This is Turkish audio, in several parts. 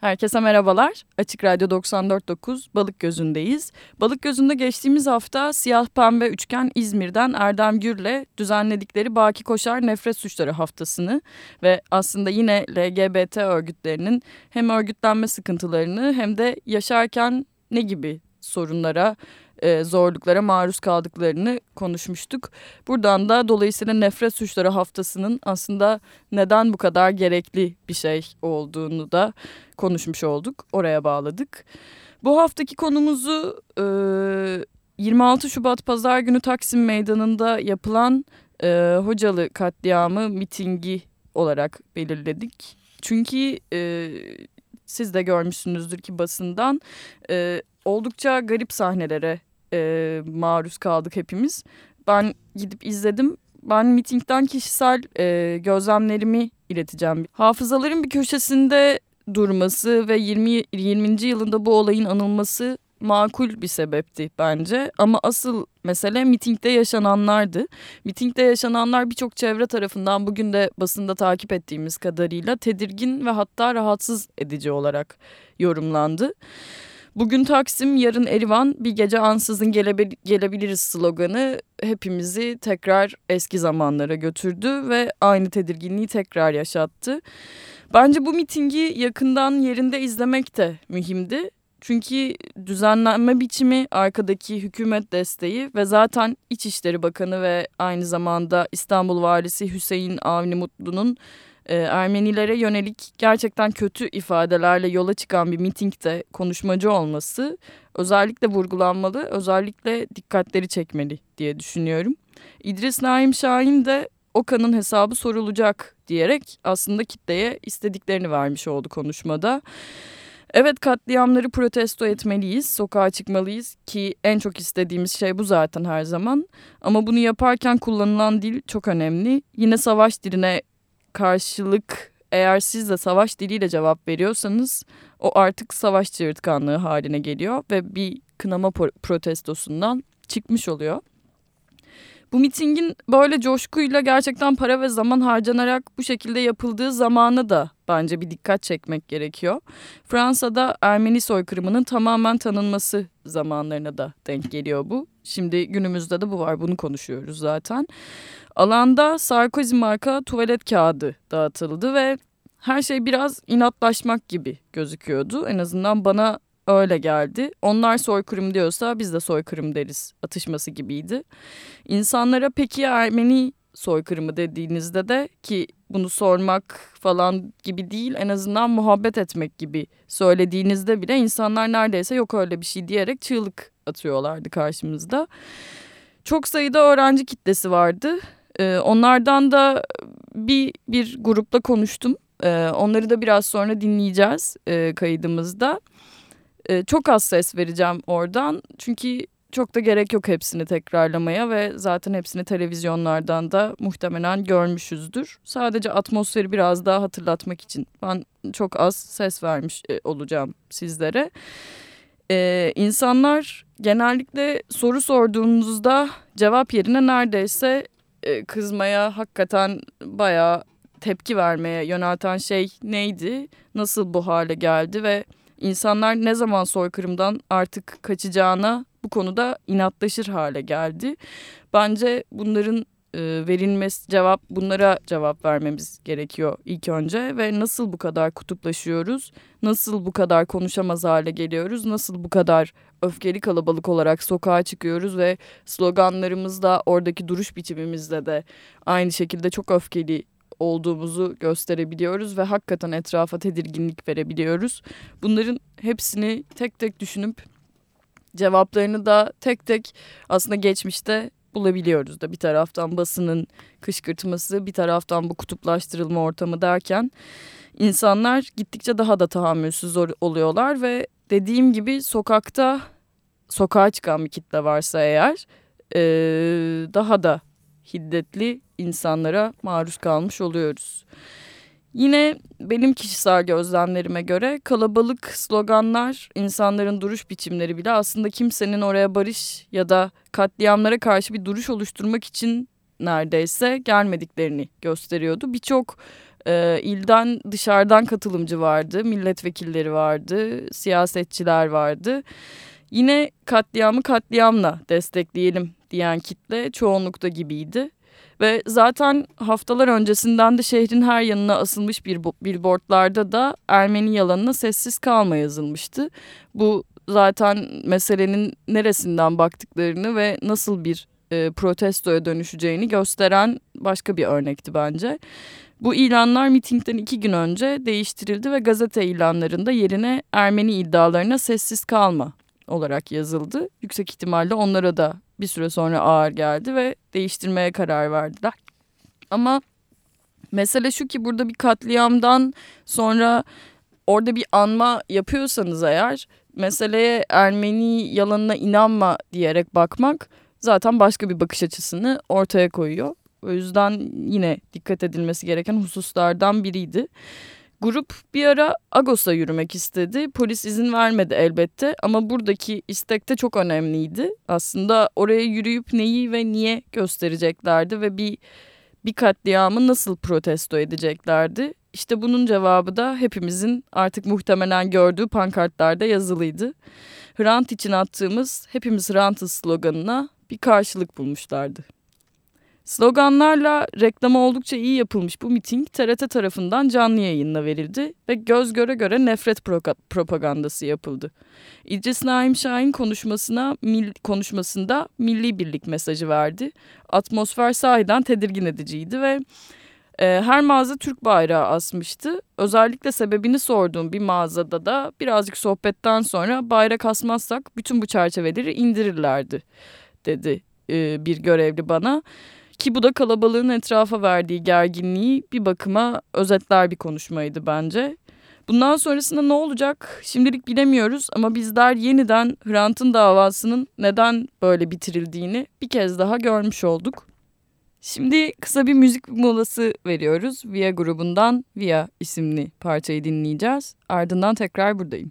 Herkese merhabalar. Açık Radyo 94.9 Balık Gözü'ndeyiz. Balık Gözü'nde geçtiğimiz hafta Siyah Pembe Üçgen İzmir'den Erdem Gür'le düzenledikleri Baki Koşar Nefret Suçları haftasını ve aslında yine LGBT örgütlerinin hem örgütlenme sıkıntılarını hem de yaşarken ne gibi sorunlara e, zorluklara maruz kaldıklarını konuşmuştuk. Buradan da dolayısıyla nefret suçları haftasının aslında neden bu kadar gerekli bir şey olduğunu da konuşmuş olduk. Oraya bağladık. Bu haftaki konumuzu e, 26 Şubat Pazar günü Taksim Meydanı'nda yapılan e, Hocalı katliamı mitingi olarak belirledik. Çünkü e, siz de görmüşsünüzdür ki basından e, oldukça garip sahnelere e, maruz kaldık hepimiz. Ben gidip izledim. Ben mitingden kişisel e, gözlemlerimi ileteceğim. Hafızaların bir köşesinde durması ve 20, 20. yılında bu olayın anılması makul bir sebepti bence. Ama asıl mesele mitingde yaşananlardı. Mitingde yaşananlar birçok çevre tarafından bugün de basında takip ettiğimiz kadarıyla tedirgin ve hatta rahatsız edici olarak yorumlandı. Bugün Taksim, yarın Erivan, bir gece ansızın gelebil gelebiliriz sloganı hepimizi tekrar eski zamanlara götürdü ve aynı tedirginliği tekrar yaşattı. Bence bu mitingi yakından yerinde izlemek de mühimdi. Çünkü düzenlenme biçimi, arkadaki hükümet desteği ve zaten İçişleri Bakanı ve aynı zamanda İstanbul Valisi Hüseyin Avni Mutlu'nun e, Ermenilere yönelik gerçekten kötü ifadelerle yola çıkan bir mitingde konuşmacı olması özellikle vurgulanmalı, özellikle dikkatleri çekmeli diye düşünüyorum. İdris Naim Şahin de Okan'ın hesabı sorulacak diyerek aslında kitleye istediklerini vermiş oldu konuşmada. Evet katliamları protesto etmeliyiz, sokağa çıkmalıyız ki en çok istediğimiz şey bu zaten her zaman. Ama bunu yaparken kullanılan dil çok önemli. Yine savaş diline karşılık eğer siz de savaş diliyle cevap veriyorsanız o artık savaş çığırtkanlığı haline geliyor ve bir kınama protestosundan çıkmış oluyor. Bu mitingin böyle coşkuyla gerçekten para ve zaman harcanarak bu şekilde yapıldığı zamanı da bence bir dikkat çekmek gerekiyor. Fransa'da Ermeni soykırımının tamamen tanınması zamanlarına da denk geliyor bu. Şimdi günümüzde de bu var bunu konuşuyoruz zaten. Alanda Sarkozy marka tuvalet kağıdı dağıtıldı ve her şey biraz inatlaşmak gibi gözüküyordu. En azından bana öyle geldi. Onlar soykırım diyorsa biz de soykırım deriz atışması gibiydi. İnsanlara peki Ermeni soykırımı dediğinizde de ki bunu sormak falan gibi değil en azından muhabbet etmek gibi söylediğinizde bile insanlar neredeyse yok öyle bir şey diyerek çığlık atıyorlardı karşımızda. Çok sayıda öğrenci kitlesi vardı. Ee, onlardan da bir bir grupla konuştum. Ee, onları da biraz sonra dinleyeceğiz e, kaydımızda. Ee, çok az ses vereceğim oradan. Çünkü çok da gerek yok hepsini tekrarlamaya ve zaten hepsini televizyonlardan da muhtemelen görmüşüzdür. Sadece atmosferi biraz daha hatırlatmak için ben çok az ses vermiş e, olacağım sizlere. Ee, insanlar genellikle soru sorduğunuzda cevap yerine neredeyse e, kızmaya hakikaten bayağı tepki vermeye yönelten şey neydi? Nasıl bu hale geldi ve insanlar ne zaman soykırımdan artık kaçacağına bu konuda inatlaşır hale geldi. Bence bunların e, verilmesi cevap bunlara cevap vermemiz gerekiyor ilk önce ve nasıl bu kadar kutuplaşıyoruz? Nasıl bu kadar konuşamaz hale geliyoruz? Nasıl bu kadar öfkeli kalabalık olarak sokağa çıkıyoruz ve sloganlarımızda oradaki duruş biçimimizde de aynı şekilde çok öfkeli olduğumuzu gösterebiliyoruz ve hakikaten etrafa tedirginlik verebiliyoruz. Bunların hepsini tek tek düşünüp cevaplarını da tek tek aslında geçmişte bulabiliyoruz da bir taraftan basının kışkırtması bir taraftan bu kutuplaştırılma ortamı derken insanlar gittikçe daha da tahammülsüz oluyorlar ve dediğim gibi sokakta sokağa çıkan bir kitle varsa eğer e, daha da hiddetli insanlara maruz kalmış oluyoruz. Yine benim kişisel gözlemlerime göre kalabalık sloganlar, insanların duruş biçimleri bile aslında kimsenin oraya barış ya da katliamlara karşı bir duruş oluşturmak için neredeyse gelmediklerini gösteriyordu. Birçok E, ilden dışarıdan katılımcı vardı, milletvekilleri vardı, siyasetçiler vardı. Yine katliamı katliamla destekleyelim diyen kitle çoğunlukta gibiydi. Ve zaten haftalar öncesinden de şehrin her yanına asılmış bir billboardlarda da Ermeni yalanına sessiz kalma yazılmıştı. Bu zaten meselenin neresinden baktıklarını ve nasıl bir e, protestoya dönüşeceğini gösteren başka bir örnekti bence. Bu ilanlar mitingden iki gün önce değiştirildi ve gazete ilanlarında yerine Ermeni iddialarına sessiz kalma olarak yazıldı. Yüksek ihtimalle onlara da bir süre sonra ağır geldi ve değiştirmeye karar verdiler. Ama mesele şu ki burada bir katliamdan sonra orada bir anma yapıyorsanız eğer meseleye Ermeni yalanına inanma diyerek bakmak zaten başka bir bakış açısını ortaya koyuyor. O yüzden yine dikkat edilmesi gereken hususlardan biriydi. Grup bir ara Agos'a yürümek istedi. Polis izin vermedi elbette ama buradaki istek de çok önemliydi. Aslında oraya yürüyüp neyi ve niye göstereceklerdi ve bir bir katliamı nasıl protesto edeceklerdi? İşte bunun cevabı da hepimizin artık muhtemelen gördüğü pankartlarda yazılıydı. Hrant için attığımız hepimiz Hrant'ız sloganına bir karşılık bulmuşlardı. Sloganlarla reklamı oldukça iyi yapılmış bu miting TRT tarafından canlı yayınla verildi ve göz göre göre nefret propagandası yapıldı. İdris Naim Şahin konuşmasına mil, konuşmasında milli birlik mesajı verdi. Atmosfer sahiden tedirgin ediciydi ve e, her mağaza Türk bayrağı asmıştı. Özellikle sebebini sorduğum bir mağazada da birazcık sohbetten sonra bayrak asmazsak bütün bu çerçeveleri indirirlerdi dedi e, bir görevli bana. Ki bu da kalabalığın etrafa verdiği gerginliği bir bakıma özetler bir konuşmaydı bence. Bundan sonrasında ne olacak şimdilik bilemiyoruz ama bizler yeniden Hrant'ın davasının neden böyle bitirildiğini bir kez daha görmüş olduk. Şimdi kısa bir müzik molası veriyoruz. Via grubundan Via isimli parçayı dinleyeceğiz. Ardından tekrar buradayım.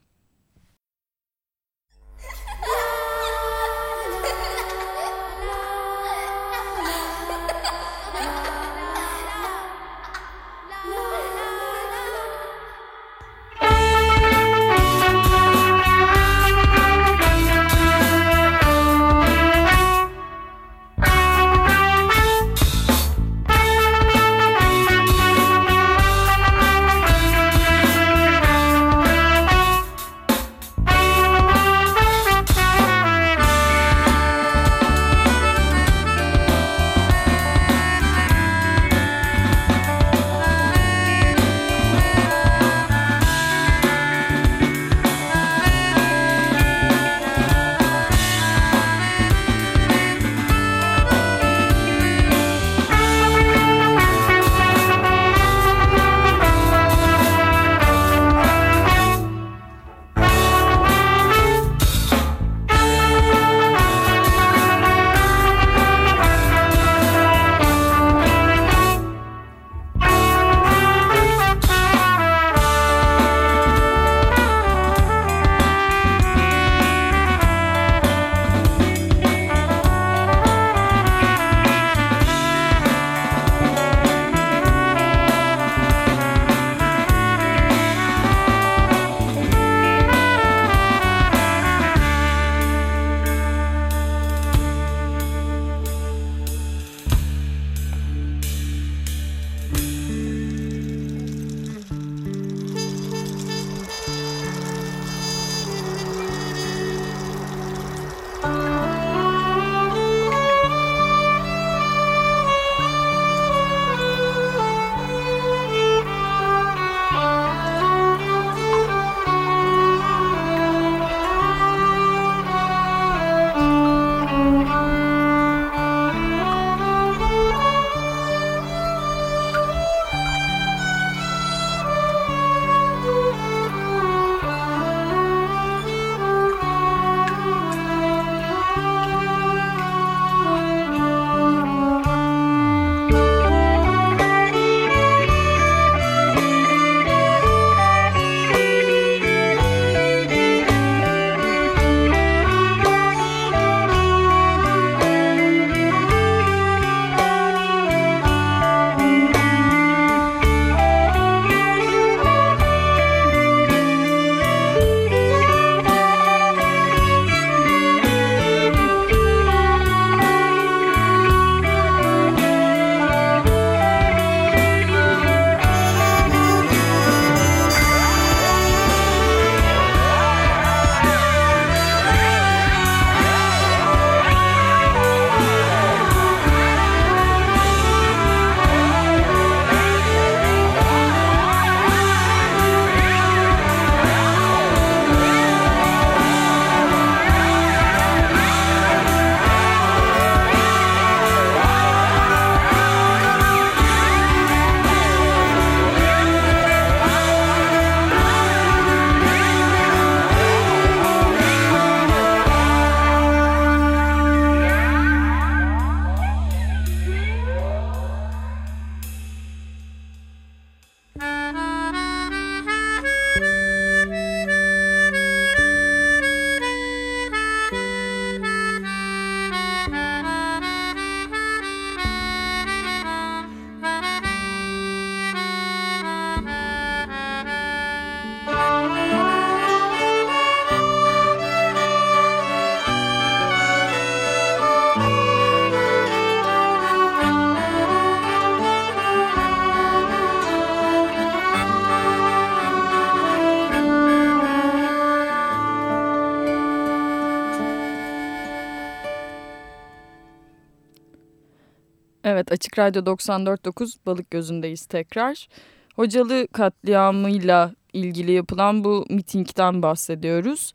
Evet Açık Radyo 94.9 Balık Gözü'ndeyiz tekrar. Hocalı katliamıyla ilgili yapılan bu mitingden bahsediyoruz.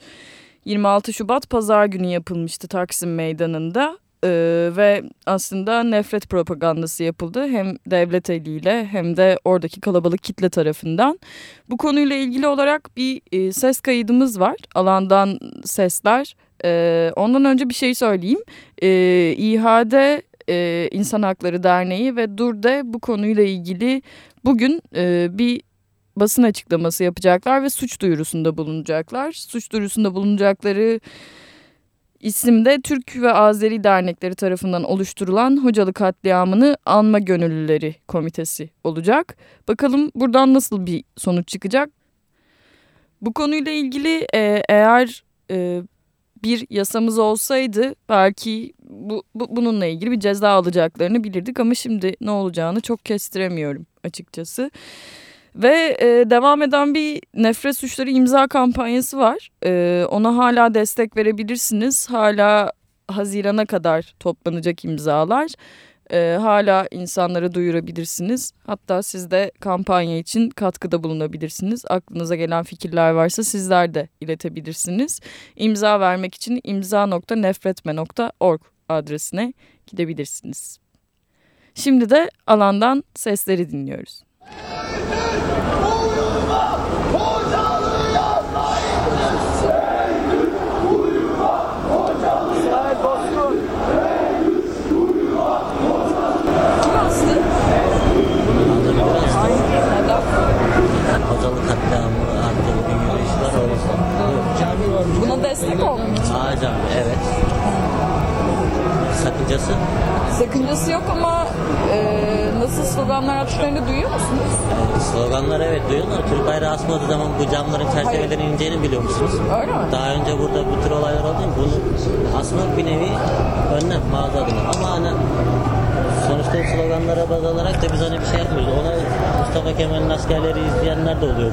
26 Şubat pazar günü yapılmıştı Taksim Meydanı'nda. Ee, ve aslında nefret propagandası yapıldı hem devlet eliyle hem de oradaki kalabalık kitle tarafından. Bu konuyla ilgili olarak bir e, ses kaydımız var alandan sesler. Ee, ondan önce bir şey söyleyeyim. Ee, İHA'de e, İnsan Hakları Derneği ve DUR'de bu konuyla ilgili bugün e, bir basın açıklaması yapacaklar ve suç duyurusunda bulunacaklar. Suç duyurusunda bulunacakları isimde Türk ve Azeri dernekleri tarafından oluşturulan Hocalı katliamını anma gönüllüleri komitesi olacak. Bakalım buradan nasıl bir sonuç çıkacak? Bu konuyla ilgili e, eğer e, bir yasamız olsaydı belki bu, bu bununla ilgili bir ceza alacaklarını bilirdik ama şimdi ne olacağını çok kestiremiyorum açıkçası. Ve e, devam eden bir nefret suçları imza kampanyası var. E, ona hala destek verebilirsiniz. Hala Haziran'a kadar toplanacak imzalar. E, hala insanlara duyurabilirsiniz. Hatta siz de kampanya için katkıda bulunabilirsiniz. Aklınıza gelen fikirler varsa sizler de iletebilirsiniz. İmza vermek için imza.nefretme.org adresine gidebilirsiniz. Şimdi de alandan sesleri dinliyoruz. Hocalı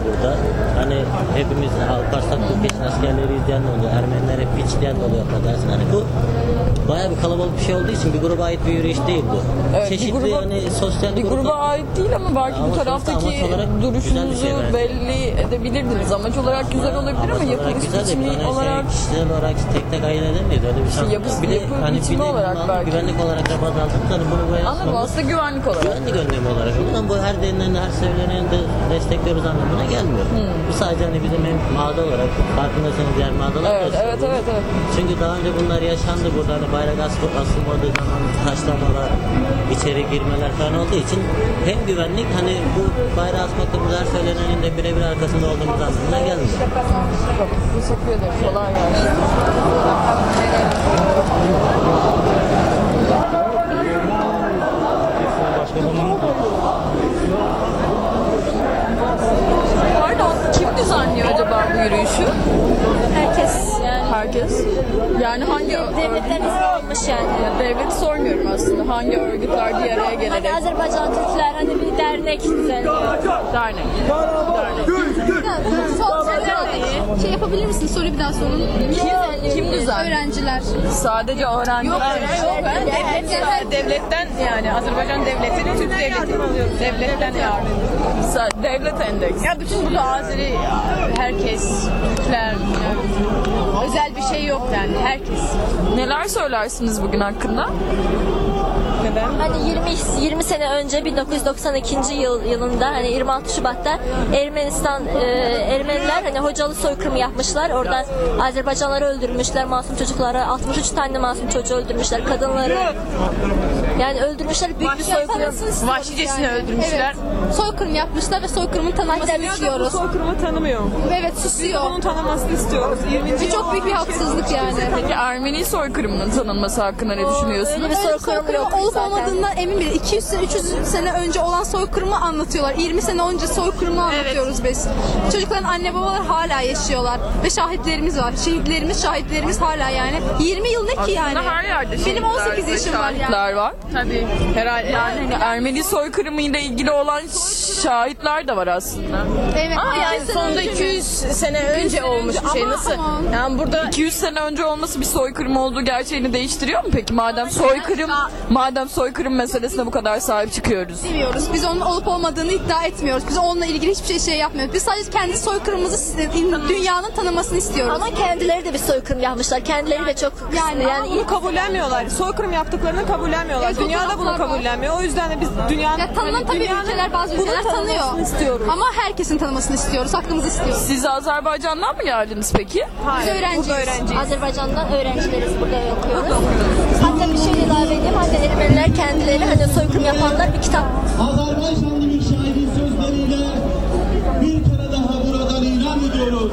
burada. Hani hepimiz Alparslan Türkeş'in askerleri izleyen de oluyor. Ermeniler hep piç diyen de oluyor affedersin. Hani bu bayağı bir kalabalık bir şey olduğu için bir gruba ait bir yürüyüş değil bu. Evet, bir Çeşitli gruba- hani sosyal Bir gruba gruplar- ait değil ama belki Ama bu taraftaki bir duruşunuzu şey belli edebilirdiniz. Amaç olarak güzel olabilir ama yapılış biçimi bir olarak şey, kişisel olarak tek tek ayırt edemeyiz. Öyle bir şans. yapı- bir de yapı hani biçimi bir olarak belki. güvenlik olarak aldık. Hani bunu böyle anladım aslında güvenlik olarak. Güvenlik önlemi olarak. Bundan bu her denilen her sevilenin de destekliyoruz anlamına gelmiyor. Bu sadece hani bizim hem mağaza olarak farkındaysanız diğer mağazalar da Evet, aslında evet, evet, evet. Çünkü daha önce bunlar yaşandı burada hani bayrak asıl, asılmadığı zaman taşlamalar, içeri girmeler falan olduğu için hem güvenlik hani bu bayrağı asmakta bu her söylenenin de birebir arkasında olduğumuz anlamına gelmiyor. Çok teşekkür ederim. Kolay gelsin. Pardon, kim düzenliyor acaba bu yürüyüşü? Herkes yani Herkes. Yani hangi devletler izin almış yani. devleti sormuyorum aslında. Hangi örgütler bir araya Hani gelerek Azerbaycan Türkler hani bir dernek düzenliyor. dernek. Son derneği. Şey yapabilir misin? Soruyu bir daha sorun. Kim, kim düzenliyor? Öğrenciler. Sadece öğrenciler. Devlet, devletten yani Azerbaycan devleti, Türk devleti devletten yardım. Devlet endeksi. Ya bütün burada Azeri herkes, Türkler yani özel bir şey yok yani herkes. Neler söylersiniz bugün hakkında? Hani 20 20 sene önce 1992. yıl yılında hani 26 Şubat'ta Ermenistan e, Ermeniler hani hocalı soykırımı yapmışlar. Orada Azerbaycanları öldürmüşler, masum çocukları, 63 tane masum çocuğu öldürmüşler, kadınları. Yani öldürmüşler büyük bir soykırım. Vahşicesine öldürmüşler. Evet. Soykırım yapmışlar ve soykırımın tanınmasını istiyoruz. soykırımı tanımıyor. Evet susuyor. Bunun tanınmasını istiyoruz. 20. Bu çok büyük bir haksızlık yani. Peki Ermeni soykırımının tanınması hakkında ne düşünüyorsunuz? Öyle bir soykırım yok olup zaten. olmadığından emin bile 200 sene 300 sene önce olan soykırımı anlatıyorlar. 20 sene önce soykırımı anlatıyoruz biz. Çocukların anne babalar hala yaşıyorlar ve şahitlerimiz var. Şehitlerimiz, şahitlerimiz hala yani. 20 yıl ne ki yani? Aslında her yerde Benim şehitler 18 ve yaşım var yani. var. Tabii herhalde. Yani hani Ermeni soykırımıyla ilgili olan şahitler de var aslında. Evet. Ama yani 200 sene sonunda önce mi? 200 sene önce olmuş bir şey nasıl? Yani burada 200 sene önce olması bir soykırım olduğu gerçeğini değiştiriyor mu peki? Madem soykırım, madem soykırım meselesine bu kadar sahip çıkıyoruz. Demiyoruz. Biz onun olup olmadığını iddia etmiyoruz. Biz onunla ilgili hiçbir şey, şey yapmıyoruz. Biz sadece kendi soykırımımızı dünyanın tanımasını istiyoruz. Ama kendileri de bir soykırım yapmışlar. Kendileri de çok Yani- yani, Bunu kabullenmiyorlar. Soykırım yaptıklarını kabullenmiyorlar. Evet, Dünya da bunu kabullenmiyor. O yüzden de biz dünyanın... Ya tanınan hani tabii dünyanın ülkeler bazı ülkeler tanıyor. istiyoruz. Ama herkesin tanımasını istiyoruz. Hakkımızı istiyoruz. Siz Azerbaycan'dan mı geldiniz peki? Hayır, öğrenciyiz. Burada öğrenciyiz. Azerbaycan'dan öğrencileriz burada okuyoruz. Hatta bir şey ilave edeyim. Hani Ermeniler kendileri hani soykırım yapanlar bir kitap Azerbaycanlı bir şahidin sözleriyle bir kere daha buradan ilan ediyoruz.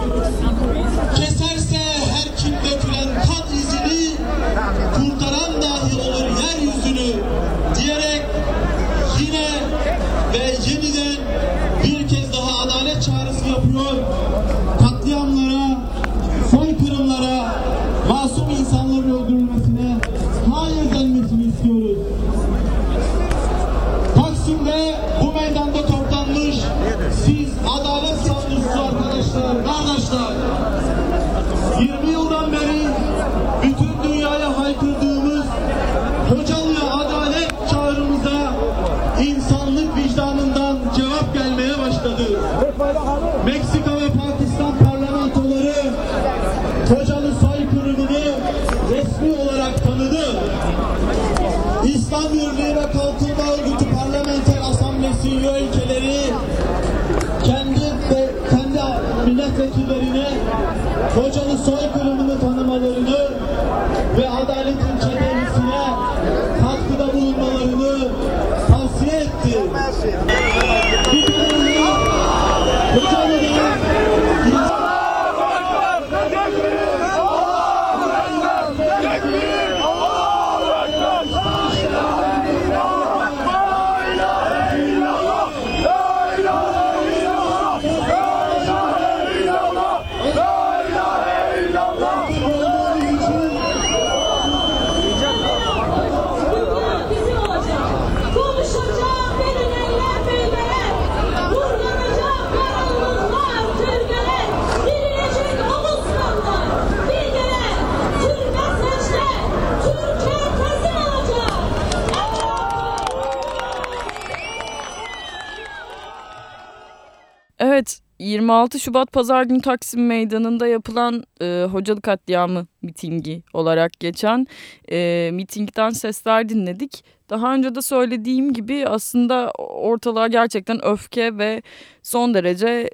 26 Şubat Pazar günü Taksim Meydanı'nda yapılan e, Hocalı Katliamı mitingi olarak geçen e, mitingden sesler dinledik. Daha önce de söylediğim gibi aslında ortalığa gerçekten öfke ve son derece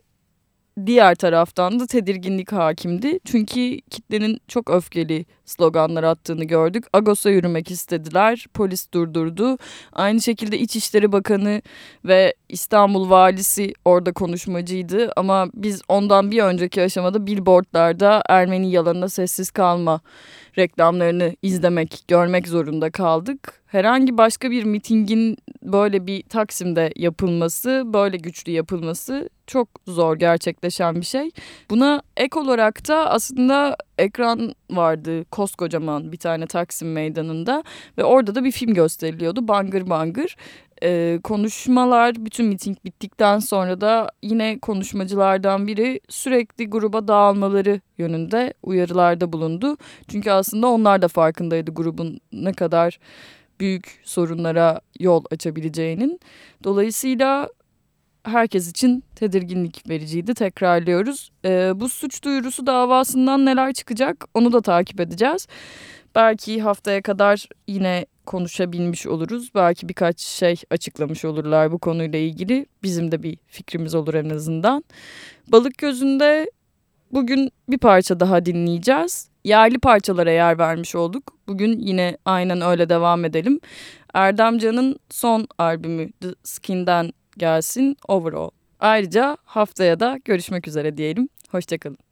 diğer taraftan da tedirginlik hakimdi. Çünkü kitlenin çok öfkeli sloganlar attığını gördük. Agos'a yürümek istediler, polis durdurdu. Aynı şekilde İçişleri Bakanı ve İstanbul Valisi orada konuşmacıydı. Ama biz ondan bir önceki aşamada billboardlarda Ermeni yalanına sessiz kalma reklamlarını izlemek, görmek zorunda kaldık. Herhangi başka bir mitingin böyle bir Taksim'de yapılması, böyle güçlü yapılması çok zor gerçekleşen bir şey. Buna ek olarak da aslında ekran vardı koskocaman bir tane Taksim meydanında ve orada da bir film gösteriliyordu Bangır Bangır. Ee, konuşmalar bütün miting bittikten sonra da yine konuşmacılardan biri sürekli gruba dağılmaları yönünde uyarılarda bulundu. Çünkü aslında onlar da farkındaydı grubun ne kadar büyük sorunlara yol açabileceğinin. Dolayısıyla herkes için tedirginlik vericiydi tekrarlıyoruz. Ee, bu suç duyurusu davasından neler çıkacak onu da takip edeceğiz. Belki haftaya kadar yine konuşabilmiş oluruz. Belki birkaç şey açıklamış olurlar bu konuyla ilgili. Bizim de bir fikrimiz olur en azından. Balık gözünde bugün bir parça daha dinleyeceğiz. Yerli parçalara yer vermiş olduk. Bugün yine aynen öyle devam edelim. Erdem Can'ın son albümü The Skin'den gelsin Overall. Ayrıca haftaya da görüşmek üzere diyelim. Hoşçakalın.